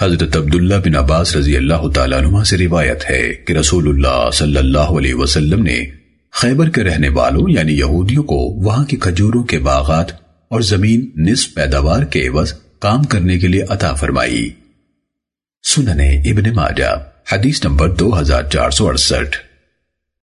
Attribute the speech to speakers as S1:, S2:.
S1: حضرت عبداللہ بن عباس رضی اللہ تعالیٰ عنہ سے روایت ہے کہ رسول اللہ صلی اللہ علیہ وسلم نے خیبر کے رہنے والوں یعنی یہودیوں کو وہاں کی کھجوروں کے باغات اور زمین نصف پیداوار کے عوض کام کرنے کے لیے عطا فرمائی۔ سننے ابن ماجہ، حدیث نمبر دو ہزار چار سو اڑسٹھ۔